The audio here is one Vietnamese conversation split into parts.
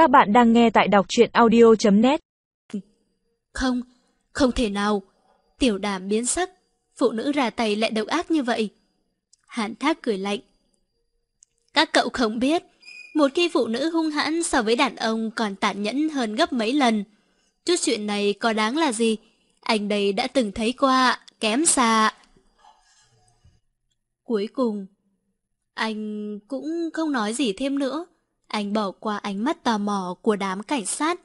Các bạn đang nghe tại đọc truyện audio.net Không, không thể nào. Tiểu đàm biến sắc, phụ nữ ra tay lại độc ác như vậy. Hàn thác cười lạnh. Các cậu không biết, một khi phụ nữ hung hãn so với đàn ông còn tàn nhẫn hơn gấp mấy lần. Chút chuyện này có đáng là gì? Anh đây đã từng thấy qua, kém xa. Cuối cùng, anh cũng không nói gì thêm nữa. Anh bỏ qua ánh mắt tò mò của đám cảnh sát,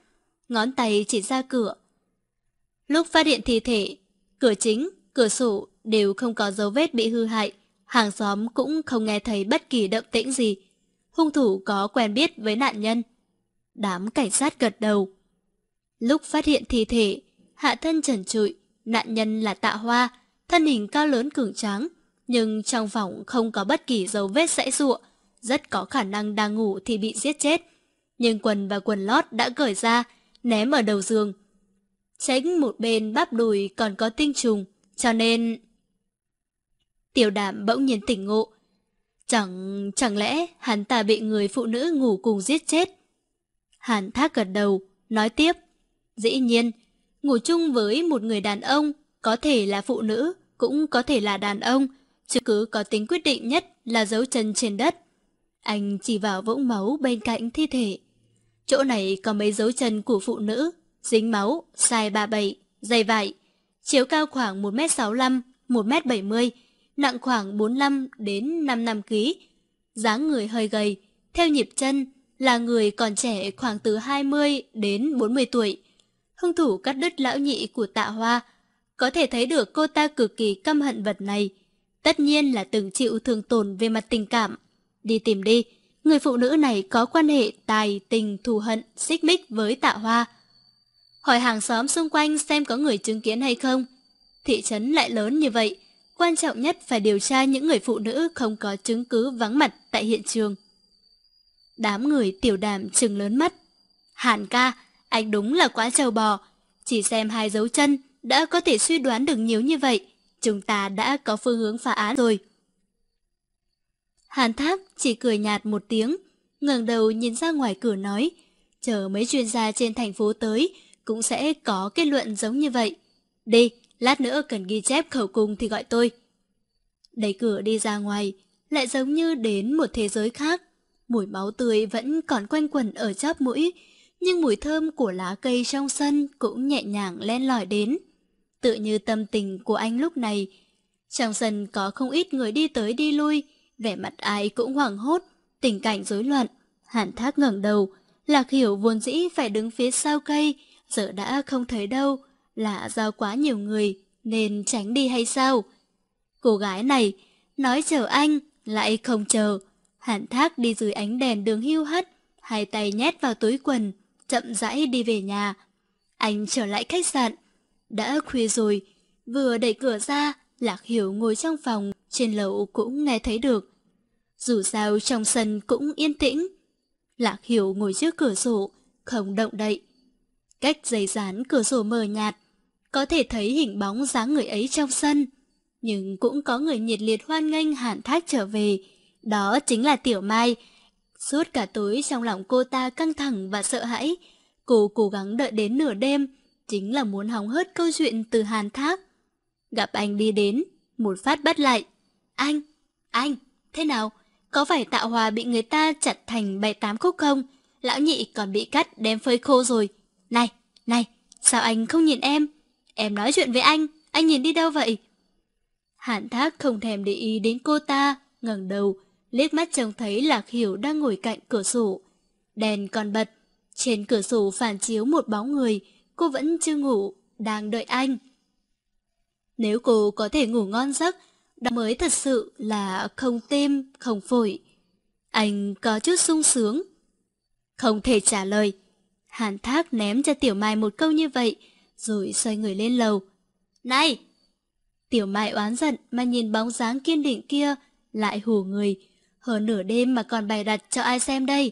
ngón tay chỉ ra cửa. Lúc phát hiện thi thể, cửa chính, cửa sổ đều không có dấu vết bị hư hại, hàng xóm cũng không nghe thấy bất kỳ động tĩnh gì. Hung thủ có quen biết với nạn nhân. Đám cảnh sát gật đầu. Lúc phát hiện thi thể, hạ thân trần trụi, nạn nhân là tạ hoa, thân hình cao lớn cường tráng, nhưng trong phòng không có bất kỳ dấu vết sãi ruộng, rất có khả năng đang ngủ thì bị giết chết. Nhưng quần và quần lót đã cởi ra, ném ở đầu giường. Tránh một bên bắp đùi còn có tinh trùng, cho nên... Tiểu đạm bỗng nhiên tỉnh ngộ. Chẳng, chẳng lẽ hắn ta bị người phụ nữ ngủ cùng giết chết? Hàn thác gật đầu, nói tiếp. Dĩ nhiên, ngủ chung với một người đàn ông, có thể là phụ nữ, cũng có thể là đàn ông, chứ cứ có tính quyết định nhất là dấu chân trên đất. Anh chỉ vào vũng máu bên cạnh thi thể. Chỗ này có mấy dấu chân của phụ nữ, dính máu, size 37, dày vải, chiều cao khoảng 1m65, 1m70, nặng khoảng 45 đến 55 kg. dáng người hơi gầy, theo nhịp chân là người còn trẻ khoảng từ 20 đến 40 tuổi. Hung thủ cắt đứt lão nhị của tạ hoa, có thể thấy được cô ta cực kỳ căm hận vật này. Tất nhiên là từng chịu thương tổn về mặt tình cảm. Đi tìm đi, người phụ nữ này có quan hệ tài, tình, thù hận, xích mích với tạ hoa. Hỏi hàng xóm xung quanh xem có người chứng kiến hay không. Thị trấn lại lớn như vậy, quan trọng nhất phải điều tra những người phụ nữ không có chứng cứ vắng mặt tại hiện trường. Đám người tiểu đàm trừng lớn mắt. Hàn ca, anh đúng là quá trâu bò. Chỉ xem hai dấu chân đã có thể suy đoán được nhiều như vậy. Chúng ta đã có phương hướng phá án rồi. Hàn Tháp chỉ cười nhạt một tiếng, ngẩng đầu nhìn ra ngoài cửa nói, chờ mấy chuyên gia trên thành phố tới cũng sẽ có kết luận giống như vậy. Đi, lát nữa cần ghi chép khẩu cung thì gọi tôi. Đẩy cửa đi ra ngoài, lại giống như đến một thế giới khác. Mùi máu tươi vẫn còn quanh quẩn ở chóp mũi, nhưng mùi thơm của lá cây trong sân cũng nhẹ nhàng len lỏi đến. Tự như tâm tình của anh lúc này. Trong sân có không ít người đi tới đi lui, vẻ mặt ai cũng hoảng hốt, tình cảnh rối loạn. Hàn thác ngẩng đầu, Lạc Hiểu vốn dĩ phải đứng phía sau cây, giờ đã không thấy đâu, là do quá nhiều người nên tránh đi hay sao? Cô gái này nói chờ anh, lại không chờ. Hàn thác đi dưới ánh đèn đường hưu hắt, hai tay nhét vào túi quần, chậm rãi đi về nhà. Anh trở lại khách sạn. Đã khuya rồi, vừa đẩy cửa ra, Lạc Hiểu ngồi trong phòng, trên lầu cũng nghe thấy được. Dù sao trong sân cũng yên tĩnh. Lạc Hiểu ngồi trước cửa sổ, không động đậy. Cách dày dán cửa sổ mờ nhạt, có thể thấy hình bóng dáng người ấy trong sân. Nhưng cũng có người nhiệt liệt hoan nghênh hàn thác trở về. Đó chính là Tiểu Mai. Suốt cả tối trong lòng cô ta căng thẳng và sợ hãi. Cô cố gắng đợi đến nửa đêm, chính là muốn hóng hớt câu chuyện từ hàn thác. Gặp anh đi đến, một phát bắt lại. Anh, anh, thế nào? Có phải tạo hòa bị người ta chặt thành bảy tám khúc không? Lão nhị còn bị cắt đem phơi khô rồi. Này, này, sao anh không nhìn em? Em nói chuyện với anh, anh nhìn đi đâu vậy? Hạn thác không thèm để ý đến cô ta, ngẩng đầu, liếc mắt trông thấy Lạc Hiểu đang ngồi cạnh cửa sổ. Đèn còn bật, trên cửa sổ phản chiếu một bóng người, cô vẫn chưa ngủ, đang đợi anh. Nếu cô có thể ngủ ngon giấc, đó mới thật sự là không tim, không phổi. Anh có chút sung sướng. Không thể trả lời. Hàn Thác ném cho Tiểu Mai một câu như vậy, rồi xoay người lên lầu. Này! Tiểu Mai oán giận mà nhìn bóng dáng kiên định kia, lại hù người. Hơn nửa đêm mà còn bày đặt cho ai xem đây.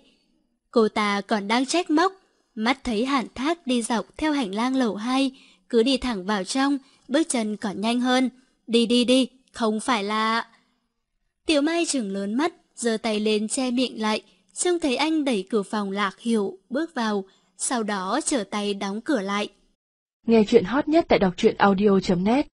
Cô ta còn đang trách móc, mắt thấy Hàn Thác đi dọc theo hành lang lầu 2, cứ đi thẳng vào trong, bước chân còn nhanh hơn. Đi đi đi, không phải là... Tiểu Mai trừng lớn mắt, giơ tay lên che miệng lại, trông thấy anh đẩy cửa phòng lạc hiểu, bước vào, sau đó trở tay đóng cửa lại. Nghe chuyện hot nhất tại đọc truyện audio.net